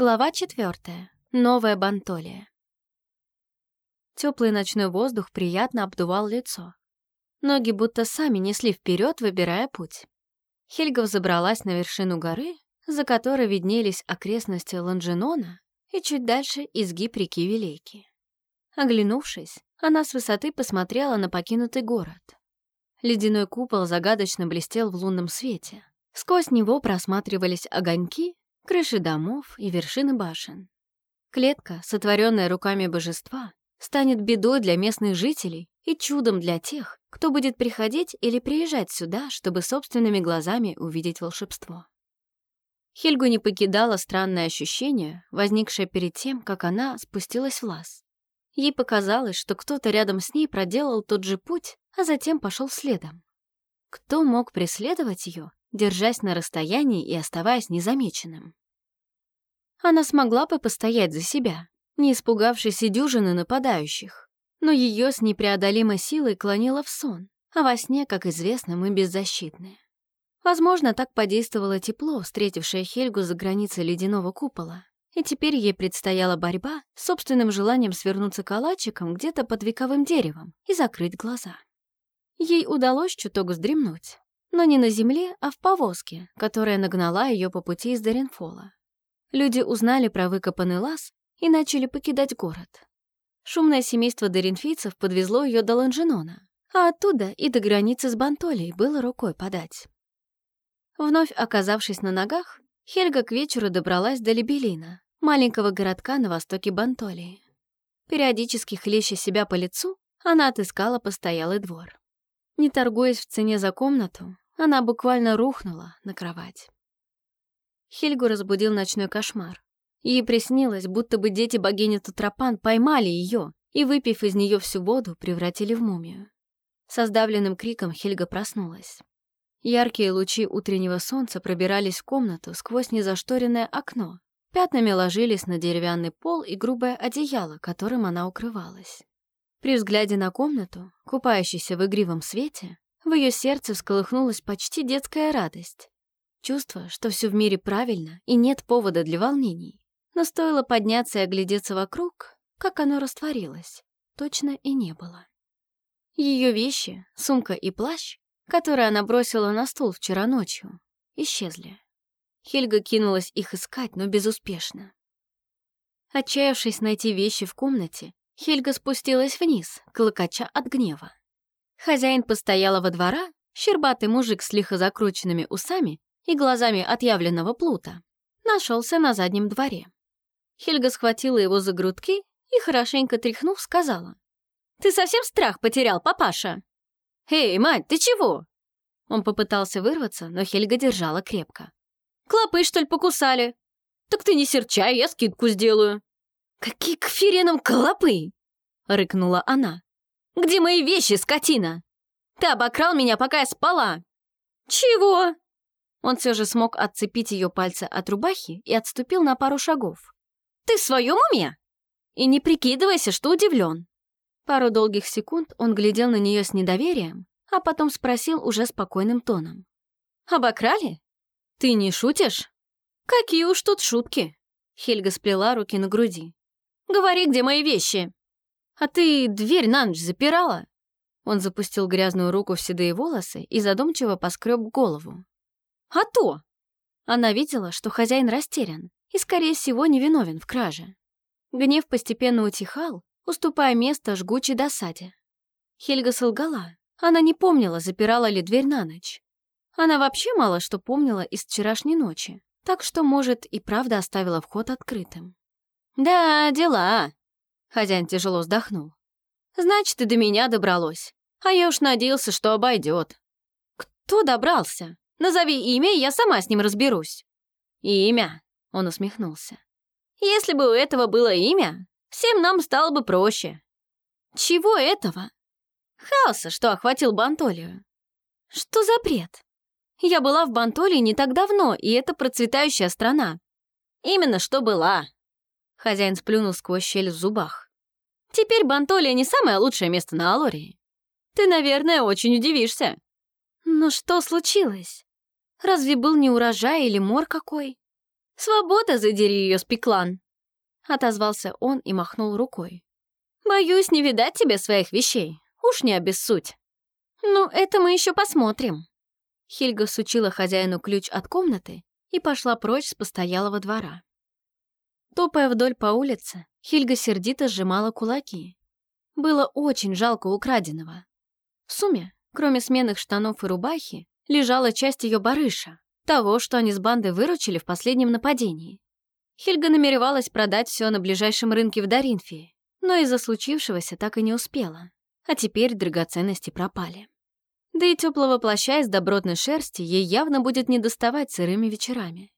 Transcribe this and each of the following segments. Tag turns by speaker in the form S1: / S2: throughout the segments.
S1: Глава четвертая. Новая Бантолия. Теплый ночной воздух приятно обдувал лицо. Ноги будто сами несли вперед, выбирая путь. Хельга взобралась на вершину горы, за которой виднелись окрестности Ланженона и чуть дальше изгиб реки Вилейки. Оглянувшись, она с высоты посмотрела на покинутый город. Ледяной купол загадочно блестел в лунном свете. Сквозь него просматривались огоньки, крыши домов и вершины башен. Клетка, сотворенная руками божества, станет бедой для местных жителей и чудом для тех, кто будет приходить или приезжать сюда, чтобы собственными глазами увидеть волшебство. Хельгу не покидало странное ощущение, возникшее перед тем, как она спустилась в лаз. Ей показалось, что кто-то рядом с ней проделал тот же путь, а затем пошел следом. Кто мог преследовать ее, держась на расстоянии и оставаясь незамеченным? Она смогла бы постоять за себя, не испугавшись и дюжины нападающих, но ее с непреодолимой силой клонило в сон, а во сне, как известно, мы беззащитны. Возможно, так подействовало тепло, встретившее Хельгу за границей ледяного купола, и теперь ей предстояла борьба с собственным желанием свернуться калачиком где-то под вековым деревом и закрыть глаза. Ей удалось чуток вздремнуть, но не на земле, а в повозке, которая нагнала ее по пути из Даренфола. Люди узнали про выкопанный лаз и начали покидать город. Шумное семейство доринфийцев подвезло ее до Ланженона, а оттуда и до границы с Бантолией было рукой подать. Вновь оказавшись на ногах, Хельга к вечеру добралась до Лебелина, маленького городка на востоке Бантолии. Периодически хлеща себя по лицу, она отыскала постоялый двор. Не торгуясь в цене за комнату, она буквально рухнула на кровать. Хельгу разбудил ночной кошмар. Ей приснилось, будто бы дети богини Тутрапан поймали ее и, выпив из нее всю воду, превратили в мумию. Со сдавленным криком Хельга проснулась. Яркие лучи утреннего солнца пробирались в комнату сквозь незашторенное окно, пятнами ложились на деревянный пол и грубое одеяло, которым она укрывалась. При взгляде на комнату, купающейся в игривом свете, в ее сердце всколыхнулась почти детская радость. Чувство, что все в мире правильно и нет повода для волнений. Но стоило подняться и оглядеться вокруг, как оно растворилось, точно и не было. Ее вещи, сумка и плащ которые она бросила на стул вчера ночью, исчезли. Хельга кинулась их искать, но безуспешно. Отчаявшись найти вещи в комнате, Хельга спустилась вниз, клокоча от гнева. Хозяин постоялого двора, щербатый мужик с лихо закрученными усами и глазами отъявленного плута, нашелся на заднем дворе. Хельга схватила его за грудки и, хорошенько тряхнув, сказала. «Ты совсем страх потерял, папаша?» «Эй, мать, ты чего?» Он попытался вырваться, но Хельга держала крепко. «Клопы, что ли, покусали? Так ты не серчай, я скидку сделаю». «Какие к ференам клопы?» — рыкнула она. «Где мои вещи, скотина? Ты обокрал меня, пока я спала». «Чего?» Он все же смог отцепить ее пальцы от рубахи и отступил на пару шагов. «Ты в своем уме?» «И не прикидывайся, что удивлен. Пару долгих секунд он глядел на нее с недоверием, а потом спросил уже спокойным тоном. «Обокрали? Ты не шутишь?» «Какие уж тут шутки!» Хельга сплела руки на груди. «Говори, где мои вещи!» «А ты дверь на ночь запирала?» Он запустил грязную руку в седые волосы и задумчиво поскреб голову. «А то!» Она видела, что хозяин растерян и, скорее всего, невиновен в краже. Гнев постепенно утихал, уступая место жгучей досаде. Хельга солгала. Она не помнила, запирала ли дверь на ночь. Она вообще мало что помнила из вчерашней ночи, так что, может, и правда оставила вход открытым. «Да, дела», — хозяин тяжело вздохнул. «Значит, и до меня добралось. А я уж надеялся, что обойдет. «Кто добрался? Назови имя, и я сама с ним разберусь». «Имя?» — он усмехнулся. «Если бы у этого было имя, Всем нам стало бы проще. Чего этого? Хаоса, что охватил Бантолию. Что за бред? Я была в Бантолии не так давно, и это процветающая страна. Именно что была. Хозяин сплюнул сквозь щель в зубах. Теперь Бантолия не самое лучшее место на Алории. Ты, наверное, очень удивишься. Но что случилось? Разве был не урожай или мор какой? «Свобода, задери ее, спеклан!» Отозвался он и махнул рукой. «Боюсь, не видать тебе своих вещей. Уж не обессудь». «Ну, это мы еще посмотрим». Хильга сучила хозяину ключ от комнаты и пошла прочь с постоялого двора. Топая вдоль по улице, Хильга сердито сжимала кулаки. Было очень жалко украденного. В сумме, кроме сменных штанов и рубахи, лежала часть ее барыша, того, что они с бандой выручили в последнем нападении. Хильга намеревалась продать все на ближайшем рынке в Даринфии, но из-за случившегося так и не успела. А теперь драгоценности пропали. Да и теплого плаща из добротной шерсти ей явно будет не доставать сырыми вечерами.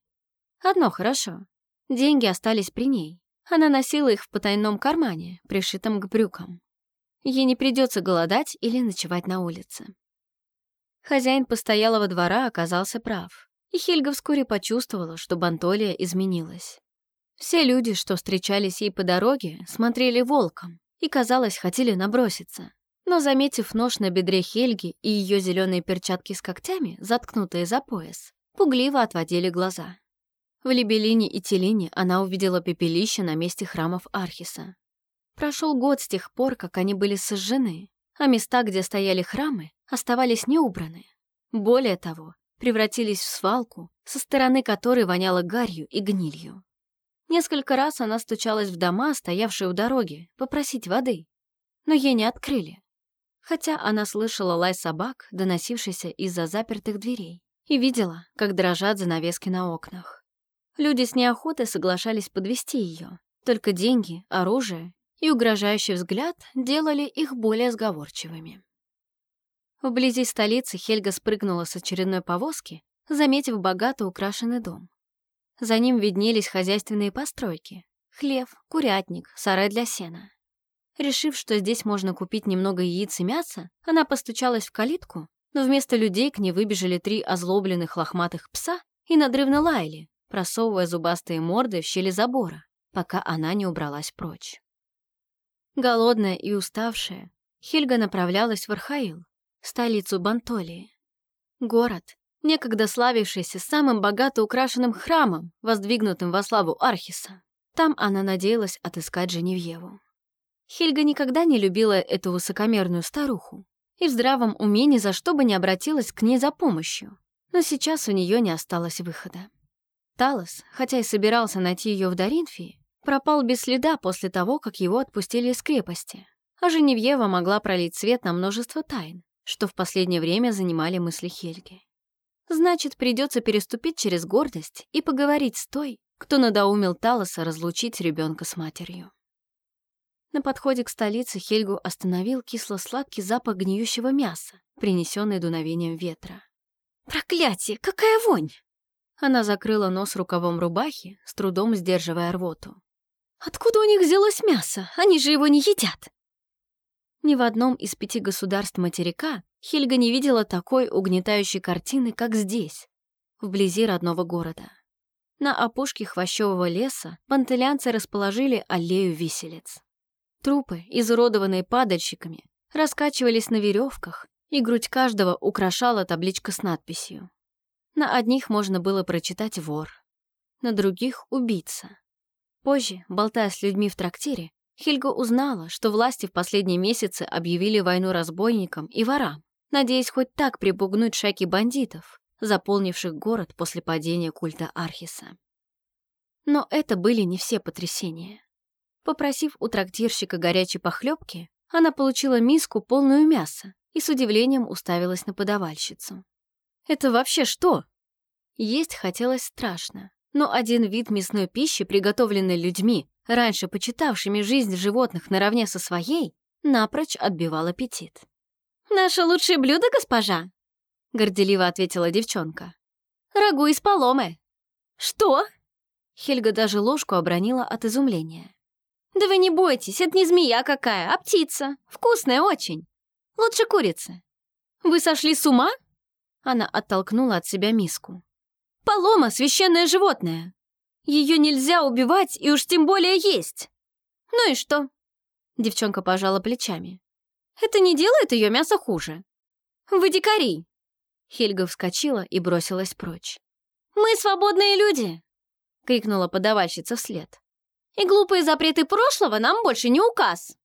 S1: Одно хорошо. Деньги остались при ней. Она носила их в потайном кармане, пришитом к брюкам. Ей не придется голодать или ночевать на улице. Хозяин постоялого двора оказался прав, и Хельга вскоре почувствовала, что Бантолия изменилась. Все люди, что встречались ей по дороге, смотрели волком и, казалось, хотели наброситься. Но, заметив нож на бедре Хельги и ее зеленые перчатки с когтями, заткнутые за пояс, пугливо отводили глаза. В Либелине и Телине она увидела пепелище на месте храмов Архиса. Прошел год с тех пор, как они были сожжены, а места, где стояли храмы, оставались неубраны. Более того, превратились в свалку, со стороны которой воняло гарью и гнилью. Несколько раз она стучалась в дома, стоявшие у дороги, попросить воды, но ей не открыли. Хотя она слышала лай собак, доносившийся из-за запертых дверей, и видела, как дрожат занавески на окнах. Люди с неохотой соглашались подвести ее, только деньги, оружие и угрожающий взгляд делали их более сговорчивыми. Вблизи столицы Хельга спрыгнула с очередной повозки, заметив богато украшенный дом. За ним виднелись хозяйственные постройки. Хлев, курятник, сарай для сена. Решив, что здесь можно купить немного яиц и мяса, она постучалась в калитку, но вместо людей к ней выбежали три озлобленных лохматых пса и надрывно лаяли, просовывая зубастые морды в щели забора, пока она не убралась прочь. Голодная и уставшая, Хельга направлялась в Архаил, столицу Бантолии. Город, некогда славившийся самым богато украшенным храмом, воздвигнутым во славу Архиса. Там она надеялась отыскать Женевьеву. Хельга никогда не любила эту высокомерную старуху и в здравом уме ни за что бы не обратилась к ней за помощью, но сейчас у нее не осталось выхода. Талос, хотя и собирался найти ее в Даринфии, пропал без следа после того, как его отпустили из крепости, а Женевьева могла пролить свет на множество тайн, что в последнее время занимали мысли Хельги. Значит, придется переступить через гордость и поговорить с той, кто надоумил Талоса разлучить ребенка с матерью. На подходе к столице Хельгу остановил кисло-сладкий запах гниющего мяса, принесенный дуновением ветра. «Проклятие! Какая вонь!» Она закрыла нос рукавом рубахи, с трудом сдерживая рвоту. «Откуда у них взялось мясо? Они же его не едят!» Ни в одном из пяти государств материка Хельга не видела такой угнетающей картины, как здесь, вблизи родного города. На опушке хвощевого леса пантелянцы расположили аллею виселиц. Трупы, изуродованные падальщиками, раскачивались на веревках, и грудь каждого украшала табличка с надписью. На одних можно было прочитать «вор», на других — «убийца». Позже, болтая с людьми в трактире, Хельга узнала, что власти в последние месяцы объявили войну разбойникам и ворам, надеясь хоть так припугнуть шайки бандитов, заполнивших город после падения культа Архиса. Но это были не все потрясения. Попросив у трактирщика горячей похлебки, она получила миску, полную мяса, и с удивлением уставилась на подавальщицу. «Это вообще что?» Есть хотелось страшно, но один вид мясной пищи, приготовленной людьми, раньше почитавшими жизнь животных наравне со своей, напрочь отбивал аппетит. «Наше лучшее блюдо, госпожа!» — горделиво ответила девчонка. «Рагу из поломы». «Что?» Хельга даже ложку обронила от изумления. «Да вы не бойтесь, это не змея какая, а птица. Вкусная очень. Лучше курицы». «Вы сошли с ума?» Она оттолкнула от себя миску. «Полома — священное животное. Ее нельзя убивать и уж тем более есть. Ну и что? Девчонка пожала плечами. Это не делает ее мясо хуже. Вы дикари. Хельга вскочила и бросилась прочь. Мы свободные люди. крикнула подавальщица вслед. «И глупые запреты прошлого нам больше не указ!»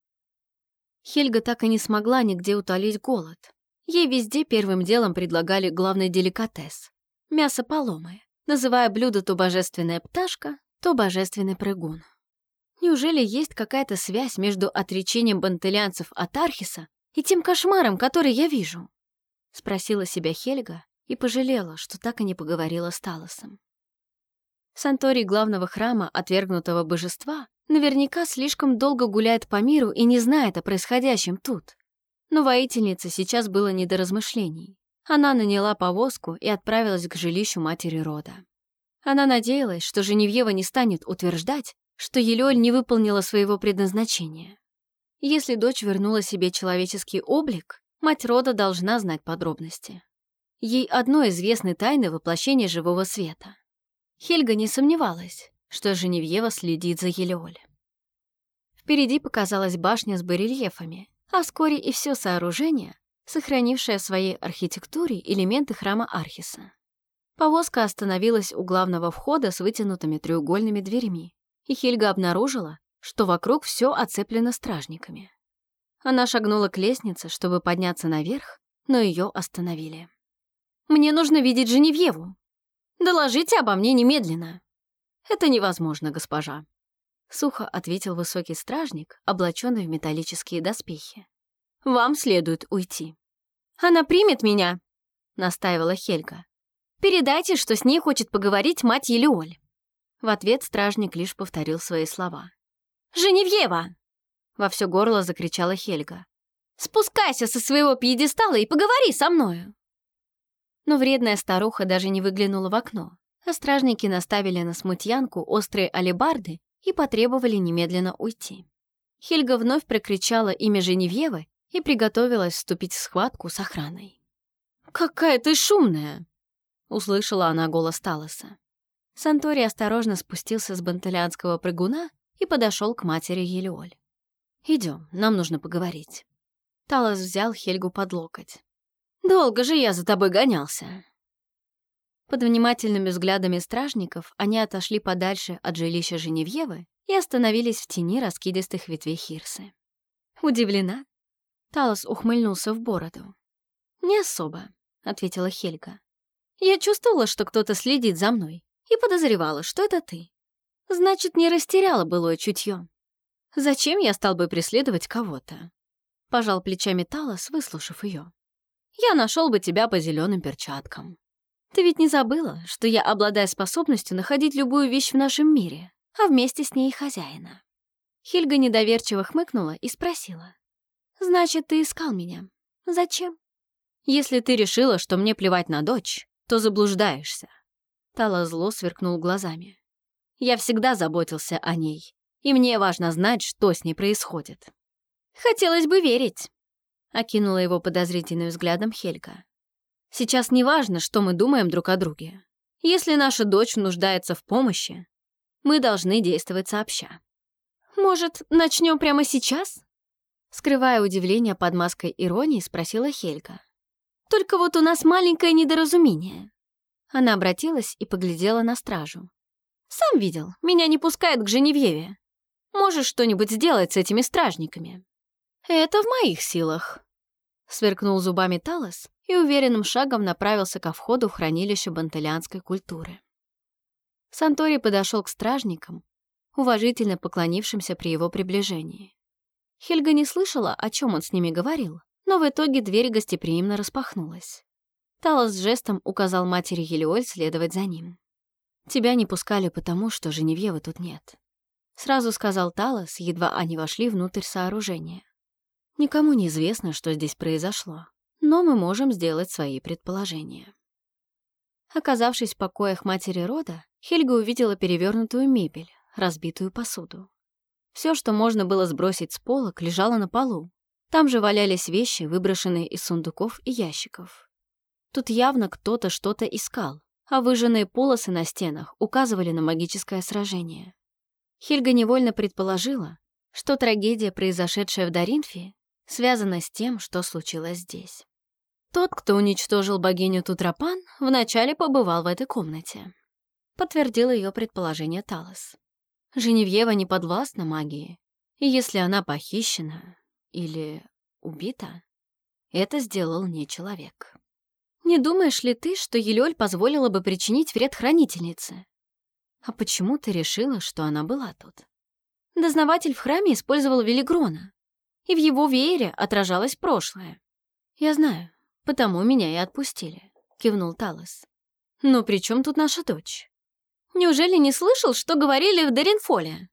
S1: Хельга так и не смогла нигде утолить голод. Ей везде первым делом предлагали главный деликатес — мясо поломы, называя блюдо то божественная пташка, то божественный прыгун. Неужели есть какая-то связь между отречением бантелянцев от Архиса и тем кошмаром, который я вижу? Спросила себя Хельга и пожалела, что так и не поговорила с Талосом. Санторий главного храма отвергнутого божества наверняка слишком долго гуляет по миру и не знает о происходящем тут. Но воительнице сейчас было не до размышлений. Она наняла повозку и отправилась к жилищу матери рода. Она надеялась, что Женевьева не станет утверждать, что Елёль не выполнила своего предназначения. Если дочь вернула себе человеческий облик, мать рода должна знать подробности. Ей одно известны тайны воплощения живого света. Хельга не сомневалась, что Женевьева следит за Елеоль. Впереди показалась башня с барельефами, а вскоре и все сооружение, сохранившее в своей архитектуре элементы храма Архиса. Повозка остановилась у главного входа с вытянутыми треугольными дверьми, и Хельга обнаружила, что вокруг все оцеплено стражниками. Она шагнула к лестнице, чтобы подняться наверх, но ее остановили. «Мне нужно видеть Женевьеву. Доложите обо мне немедленно». «Это невозможно, госпожа», — сухо ответил высокий стражник, облаченный в металлические доспехи. «Вам следует уйти». «Она примет меня», — настаивала Хельга. «Передайте, что с ней хочет поговорить мать Елеоль». В ответ стражник лишь повторил свои слова. «Женевьева!» — во все горло закричала Хельга. «Спускайся со своего пьедестала и поговори со мною!» Но вредная старуха даже не выглянула в окно, а стражники наставили на смутьянку острые алебарды и потребовали немедленно уйти. Хельга вновь прокричала имя Женевьевы и приготовилась вступить в схватку с охраной. «Какая ты шумная!» — услышала она голос Талоса. Сантори осторожно спустился с бантелянского прыгуна и подошел к матери Елеоль. Идем, нам нужно поговорить. Талос взял Хельгу под локоть. «Долго же я за тобой гонялся!» Под внимательными взглядами стражников они отошли подальше от жилища Женевьевы и остановились в тени раскидистых ветвей хирсы. «Удивлена?» Талос ухмыльнулся в бороду. «Не особо», — ответила Хельга. «Я чувствовала, что кто-то следит за мной, и подозревала, что это ты. Значит, не растеряла былое чутье. Зачем я стал бы преследовать кого-то?» Пожал плечами Талос, выслушав ее я нашел бы тебя по зеленым перчаткам. Ты ведь не забыла, что я обладаю способностью находить любую вещь в нашем мире, а вместе с ней и хозяина?» Хильга недоверчиво хмыкнула и спросила. «Значит, ты искал меня. Зачем?» «Если ты решила, что мне плевать на дочь, то заблуждаешься». Тала зло сверкнул глазами. «Я всегда заботился о ней, и мне важно знать, что с ней происходит». «Хотелось бы верить», окинула его подозрительным взглядом Хельга. «Сейчас не важно, что мы думаем друг о друге. Если наша дочь нуждается в помощи, мы должны действовать сообща». «Может, начнем прямо сейчас?» Скрывая удивление под маской иронии, спросила Хельга. «Только вот у нас маленькое недоразумение». Она обратилась и поглядела на стражу. «Сам видел, меня не пускают к Женевьеве. Можешь что-нибудь сделать с этими стражниками?» «Это в моих силах», Сверкнул зубами Талос и уверенным шагом направился ко входу в хранилище бантелянской культуры. Сантори подошел к стражникам, уважительно поклонившимся при его приближении. Хельга не слышала, о чем он с ними говорил, но в итоге дверь гостеприимно распахнулась. Талос жестом указал матери Елеоль следовать за ним. «Тебя не пускали потому, что Женевьевы тут нет», — сразу сказал Талос, едва они вошли внутрь сооружения. Никому не известно, что здесь произошло, но мы можем сделать свои предположения. Оказавшись в покоях матери рода, Хельга увидела перевернутую мебель, разбитую посуду. Все, что можно было сбросить с полок, лежало на полу. Там же валялись вещи, выброшенные из сундуков и ящиков. Тут явно кто-то что-то искал, а выжженные полосы на стенах указывали на магическое сражение. Хельга невольно предположила, что трагедия, произошедшая в Даринфе, связано с тем, что случилось здесь. Тот, кто уничтожил богиню Тутрапан, вначале побывал в этой комнате. подтвердил ее предположение Талос. Женевьева не подвластна магии, и если она похищена или убита, это сделал не человек. Не думаешь ли ты, что Елёль позволила бы причинить вред хранительнице? А почему ты решила, что она была тут? Дознаватель в храме использовал Велигрона, и в его веере отражалось прошлое. Я знаю, потому меня и отпустили, кивнул Талос. Но при чем тут наша дочь? Неужели не слышал, что говорили в Деринфоле?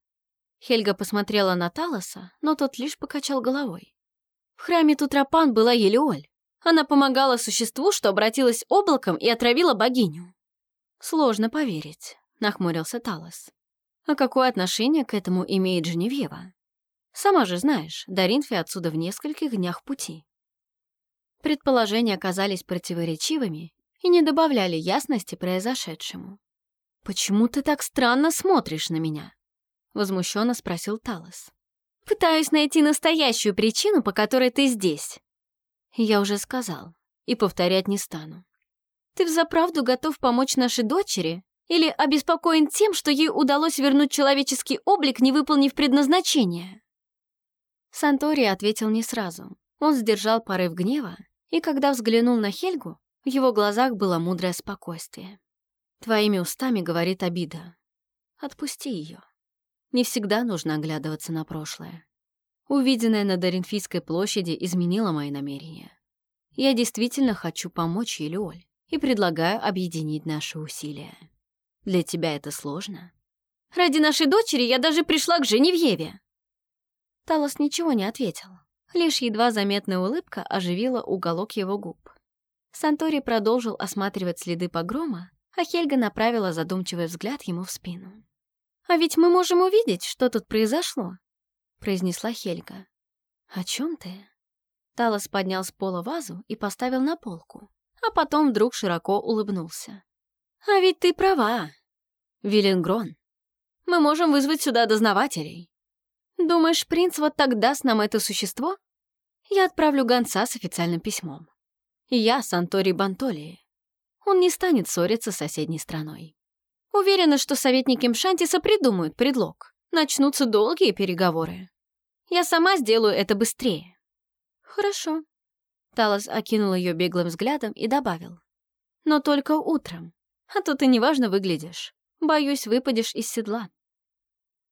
S1: Хельга посмотрела на Талоса, но тот лишь покачал головой. В храме Тутрапан была Елеоль. Она помогала существу, что обратилась облаком и отравила богиню. Сложно поверить, нахмурился Талос. А какое отношение к этому имеет Женевьева? Сама же знаешь, до Ринфи отсюда в нескольких днях пути. Предположения оказались противоречивыми и не добавляли ясности произошедшему. «Почему ты так странно смотришь на меня?» — возмущенно спросил Талос. «Пытаюсь найти настоящую причину, по которой ты здесь». Я уже сказал, и повторять не стану. «Ты взаправду готов помочь нашей дочери или обеспокоен тем, что ей удалось вернуть человеческий облик, не выполнив предназначение?» Сантори ответил не сразу. Он сдержал порыв гнева, и когда взглянул на Хельгу, в его глазах было мудрое спокойствие. «Твоими устами говорит обида. Отпусти ее. Не всегда нужно оглядываться на прошлое. Увиденное на Доринфийской площади изменило мои намерения. Я действительно хочу помочь Елеоль и предлагаю объединить наши усилия. Для тебя это сложно? Ради нашей дочери я даже пришла к Женевьеве. Талос ничего не ответил. Лишь едва заметная улыбка оживила уголок его губ. Сантори продолжил осматривать следы погрома, а Хельга направила задумчивый взгляд ему в спину. «А ведь мы можем увидеть, что тут произошло», — произнесла Хельга. «О чем ты?» Талос поднял с пола вазу и поставил на полку, а потом вдруг широко улыбнулся. «А ведь ты права, Виленгрон. Мы можем вызвать сюда дознавателей. Думаешь, принц вот так даст нам это существо? Я отправлю гонца с официальным письмом. Я Сантори Бантолии. Он не станет ссориться с соседней страной. Уверена, что советники Мшантиса придумают предлог. Начнутся долгие переговоры. Я сама сделаю это быстрее. Хорошо. Талос окинул ее беглым взглядом и добавил. Но только утром. А то ты неважно выглядишь. Боюсь, выпадешь из седла.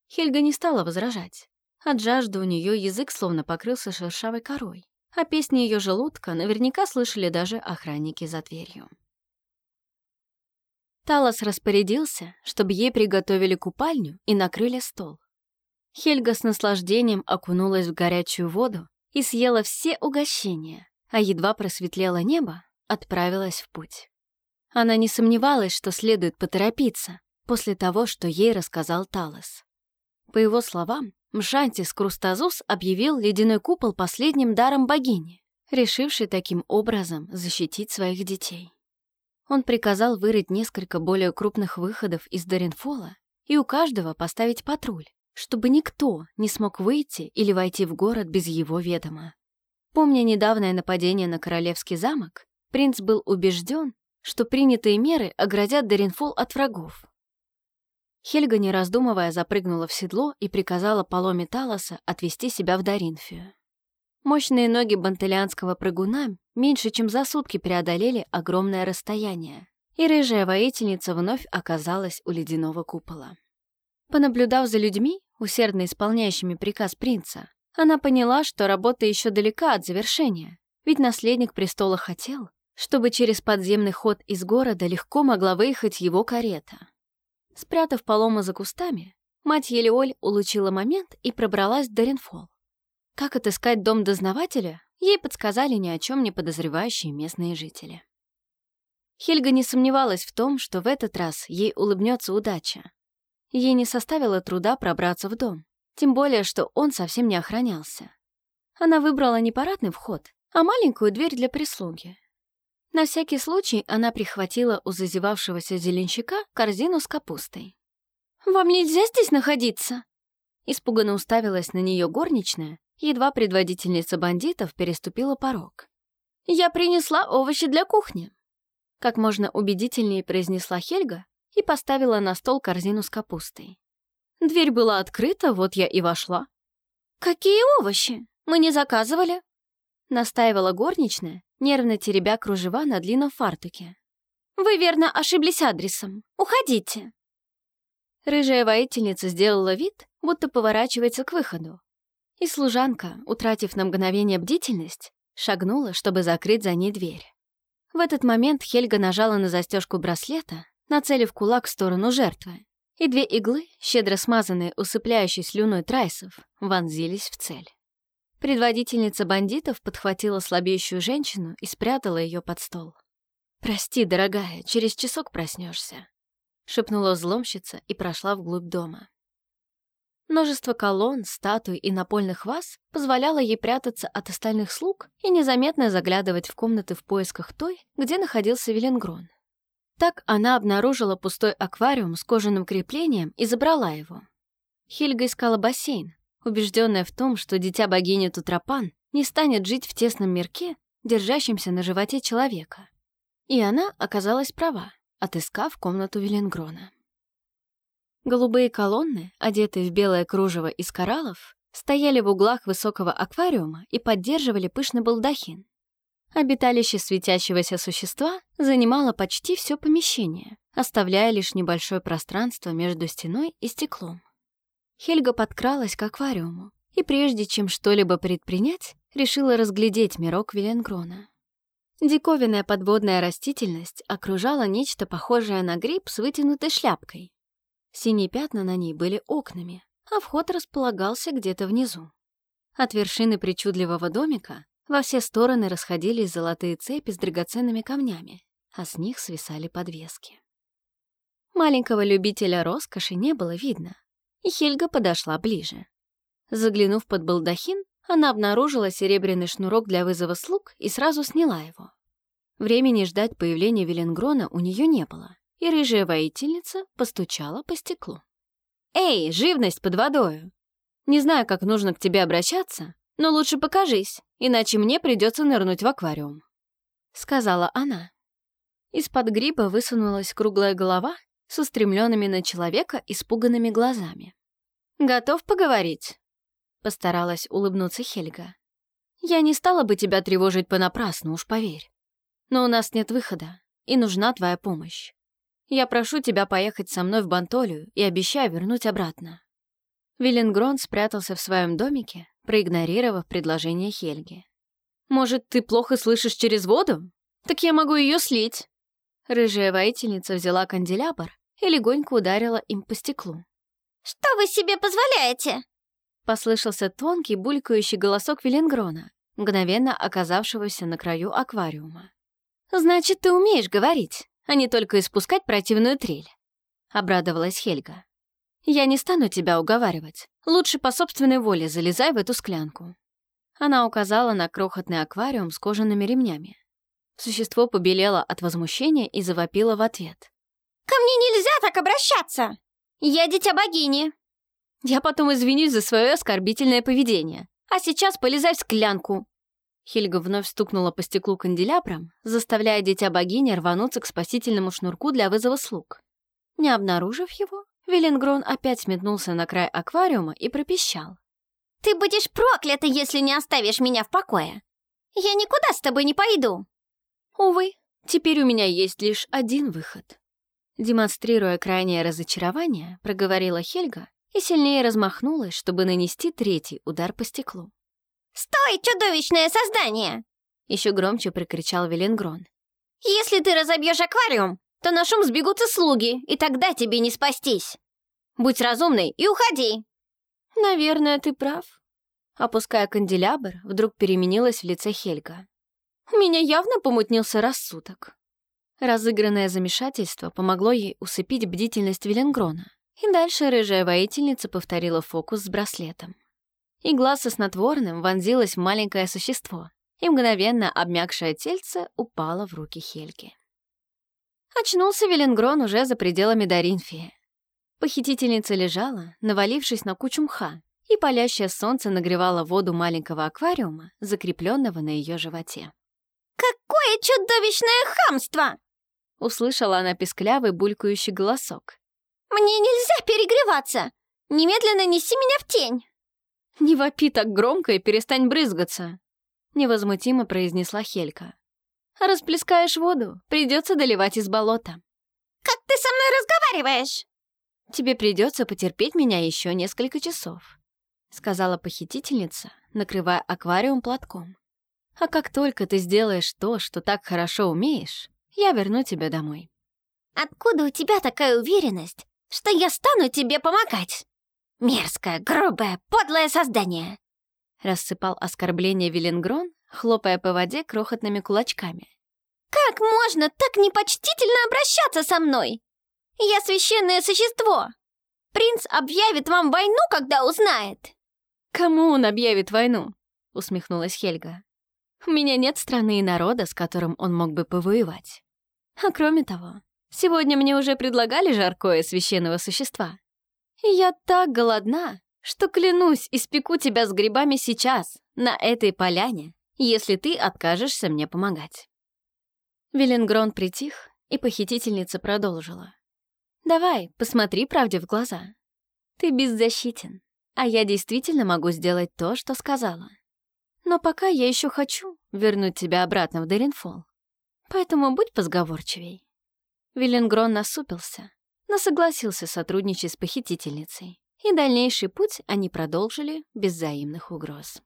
S1: Хельга не стала возражать. От жажды у нее язык словно покрылся шершавой корой, а песни ее желудка наверняка слышали даже охранники за дверью. Талос распорядился, чтобы ей приготовили купальню и накрыли стол. Хельга с наслаждением окунулась в горячую воду и съела все угощения, а едва просветлело небо, отправилась в путь. Она не сомневалась, что следует поторопиться после того, что ей рассказал Талос. По его словам, Мшантис Крустазус объявил ледяной купол последним даром богини, решивший таким образом защитить своих детей. Он приказал вырыть несколько более крупных выходов из Доринфола и у каждого поставить патруль, чтобы никто не смог выйти или войти в город без его ведома. Помня недавнее нападение на королевский замок, принц был убежден, что принятые меры оградят Доринфол от врагов. Хельга, не раздумывая, запрыгнула в седло и приказала Паломе Талоса отвести себя в Даринфию. Мощные ноги бантелианского прыгуна меньше чем за сутки преодолели огромное расстояние, и рыжая воительница вновь оказалась у ледяного купола. Понаблюдав за людьми, усердно исполняющими приказ принца, она поняла, что работа еще далека от завершения, ведь наследник престола хотел, чтобы через подземный ход из города легко могла выехать его карета. Спрятав Палома за кустами, мать Елеоль улучила момент и пробралась в Доринфол. Как отыскать дом дознавателя, ей подсказали ни о чем не подозревающие местные жители. Хельга не сомневалась в том, что в этот раз ей улыбнется удача. Ей не составило труда пробраться в дом, тем более, что он совсем не охранялся. Она выбрала не парадный вход, а маленькую дверь для прислуги. На всякий случай она прихватила у зазевавшегося зеленщика корзину с капустой. «Вам нельзя здесь находиться?» Испуганно уставилась на нее горничная едва предводительница бандитов переступила порог. «Я принесла овощи для кухни», — как можно убедительнее произнесла Хельга и поставила на стол корзину с капустой. Дверь была открыта, вот я и вошла. «Какие овощи? Мы не заказывали?» Настаивала горничная, нервно теребя кружева на длинном фартуке. «Вы верно ошиблись адресом. Уходите!» Рыжая воительница сделала вид, будто поворачивается к выходу. И служанка, утратив на мгновение бдительность, шагнула, чтобы закрыть за ней дверь. В этот момент Хельга нажала на застежку браслета, нацелив кулак в сторону жертвы, и две иглы, щедро смазанные усыпляющей слюной трайсов, вонзились в цель. Предводительница бандитов подхватила слабеющую женщину и спрятала ее под стол. «Прости, дорогая, через часок проснешься, шепнула взломщица и прошла вглубь дома. Множество колонн, статуй и напольных ваз позволяло ей прятаться от остальных слуг и незаметно заглядывать в комнаты в поисках той, где находился Веленгрон. Так она обнаружила пустой аквариум с кожаным креплением и забрала его. Хильга искала бассейн, убежденная в том, что дитя богини Тутрапан не станет жить в тесном мирке, держащемся на животе человека. И она оказалась права, отыскав комнату Веленгрона. Голубые колонны, одетые в белое кружево из кораллов, стояли в углах высокого аквариума и поддерживали пышный балдахин. Обиталище светящегося существа занимало почти все помещение, оставляя лишь небольшое пространство между стеной и стеклом. Хельга подкралась к аквариуму и прежде чем что-либо предпринять, решила разглядеть мирок Веленгрона. Диковинная подводная растительность окружала нечто похожее на гриб с вытянутой шляпкой, Синие пятна на ней были окнами, а вход располагался где-то внизу. От вершины причудливого домика во все стороны расходились золотые цепи с драгоценными камнями, а с них свисали подвески. Маленького любителя роскоши не было видно, и Хельга подошла ближе. Заглянув под балдахин, она обнаружила серебряный шнурок для вызова слуг и сразу сняла его. Времени ждать появления Веленгрона у нее не было и рыжая воительница постучала по стеклу. «Эй, живность под водою! Не знаю, как нужно к тебе обращаться, но лучше покажись, иначе мне придется нырнуть в аквариум», — сказала она. Из-под гриба высунулась круглая голова с устремленными на человека испуганными глазами. «Готов поговорить?» — постаралась улыбнуться Хельга. «Я не стала бы тебя тревожить понапрасну, уж поверь. Но у нас нет выхода, и нужна твоя помощь. Я прошу тебя поехать со мной в Бантолию и обещаю вернуть обратно». Виленгрон спрятался в своем домике, проигнорировав предложение Хельги. «Может, ты плохо слышишь через воду? Так я могу ее слить». Рыжая воительница взяла канделябр и легонько ударила им по стеклу.
S2: «Что вы себе позволяете?»
S1: Послышался тонкий, булькающий голосок Виленгрона, мгновенно оказавшегося на краю аквариума. «Значит, ты умеешь говорить?» А не только испускать противную трель», — обрадовалась Хельга. «Я не стану тебя уговаривать. Лучше по собственной воле залезай в эту склянку». Она указала на крохотный аквариум с кожаными ремнями. Существо побелело от возмущения и завопило в ответ.
S2: «Ко мне нельзя так обращаться! Я дитя богини!»
S1: «Я потом извинюсь за свое оскорбительное поведение. А сейчас полезай в склянку!» Хельга вновь стукнула по стеклу канделябром, заставляя дитя богини рвануться к спасительному шнурку для вызова слуг. Не обнаружив его, Веленгрон опять метнулся на край аквариума и пропищал.
S2: «Ты будешь проклята, если не оставишь меня в покое! Я никуда с тобой не пойду!»
S1: «Увы, теперь у меня есть лишь один выход». Демонстрируя крайнее разочарование, проговорила Хельга и сильнее размахнулась, чтобы нанести третий удар по стеклу.
S2: «Стой, чудовищное создание!»
S1: Еще громче прикричал Веленгрон.
S2: «Если ты разобьешь аквариум, то на шум сбегутся слуги, и тогда тебе не спастись. Будь разумной и уходи!»
S1: «Наверное, ты прав». Опуская канделябр, вдруг переменилась в лице Хельга. «У меня явно помутнился рассудок». Разыгранное замешательство помогло ей усыпить бдительность Веленгрона, и дальше рыжая воительница повторила фокус с браслетом. Игла со снотворным вонзилась в маленькое существо, и мгновенно обмякшее тельце упало в руки Хельги. Очнулся Веленгрон уже за пределами Даринфии. Похитительница лежала, навалившись на кучу мха, и палящее солнце нагревало воду маленького аквариума, закрепленного на ее животе.
S2: «Какое чудовищное хамство!»
S1: услышала она песклявый булькающий голосок.
S2: «Мне нельзя перегреваться! Немедленно неси меня в тень!»
S1: «Не вопи так громко и перестань брызгаться!» Невозмутимо произнесла Хелька. «Расплескаешь воду, придется доливать из болота».
S2: «Как ты со мной разговариваешь?»
S1: «Тебе придется потерпеть меня еще несколько часов», сказала похитительница, накрывая аквариум платком. «А как только ты сделаешь то, что так хорошо умеешь, я верну тебя домой».
S2: «Откуда у тебя такая уверенность, что я стану тебе помогать?» «Мерзкое, грубое, подлое создание!»
S1: Рассыпал оскорбление Веленгрон, хлопая по воде крохотными кулачками.
S2: «Как можно так непочтительно обращаться со мной? Я священное существо! Принц объявит вам войну, когда узнает!»
S1: «Кому он объявит войну?» — усмехнулась Хельга. «У меня нет страны и народа, с которым он мог бы повоевать. А кроме того, сегодня мне уже предлагали жаркое священного существа. Я так голодна, что, клянусь, испеку тебя с грибами сейчас, на этой поляне, если ты откажешься мне помогать». Веленгрон притих, и похитительница продолжила. «Давай, посмотри правде в глаза. Ты беззащитен, а я действительно могу сделать то, что сказала. Но пока я еще хочу вернуть тебя обратно в Деринфол. Поэтому будь позговорчивей». Веленгрон насупился, но согласился сотрудничать с похитительницей, и дальнейший путь они продолжили без взаимных угроз.